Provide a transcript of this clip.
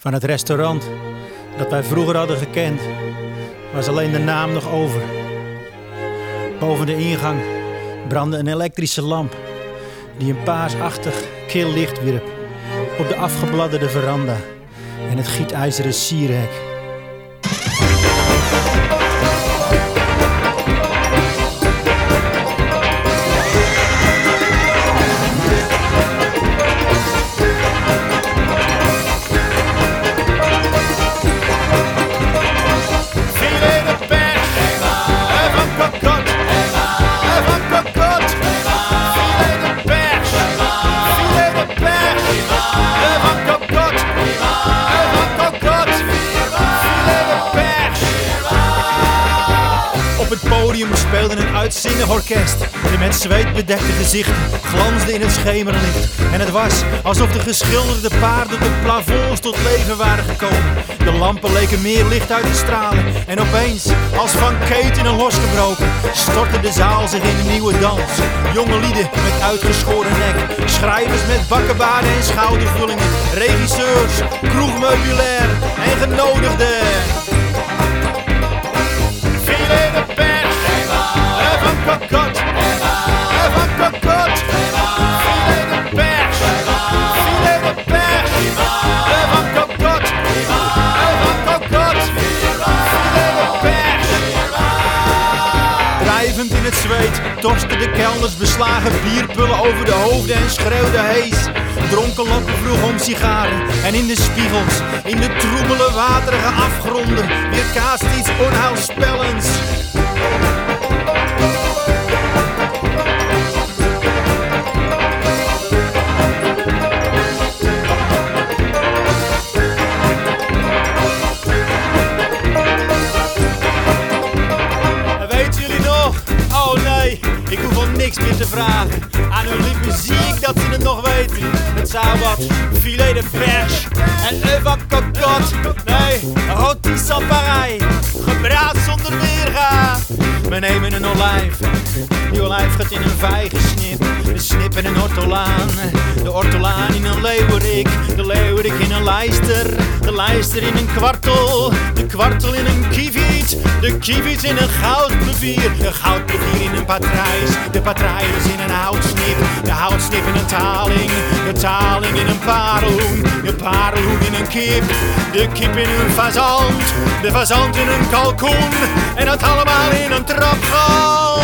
Van het restaurant dat wij vroeger hadden gekend, was alleen de naam nog over. Boven de ingang brandde een elektrische lamp die een paarsachtig kil licht wierp op de afgebladderde veranda en het gietijzeren sierhek. Podium speelde een uitzinnig orkest. De met zweet bedekte gezichten glansden in het schemerlicht. En het was alsof de geschilderde paarden het plafonds tot leven waren gekomen. De lampen leken meer licht uit te stralen. En opeens, als van ketenen losgebroken, stortte de zaal zich in een nieuwe dans. Jonge lieden met uitgeschoren nek. Schrijvers met bakkenbaarden en schoudervullingen. Regisseurs, kroegmeubilair en genodigden. In het zweet torsten de kelners beslagen bierpullen over de hoofden en schreeuwden hees. Dronken lokken vroeg om sigaren en in de spiegels, in de troebele waterige afgronden, weerkaast iets onheilspellends. Niks meer te vragen. Aan hun lippen zie ik dat ze het nog weten. Het zou filet de pers en œuf à cocotte. Nee, rôti sans pareil, gebraad zonder weerga. We nemen een olijf, die olijf gaat in een vijgensnip. De snip in een ortolaan, de ortolaan in een leeuwerik. De leeuwerik in een lijster, de lijster in een kwartel. De kwartel in een kieviet, de kieviet in een goudplevier. De goudplevier in een patrijs, de patrijs in een houtsnip. De houtsnip in een taling, de taling in een parelhoen. De parelhoen in een kip, de kip in een fazant. De fazant in een kalkoen, en dat allemaal in een trapgal.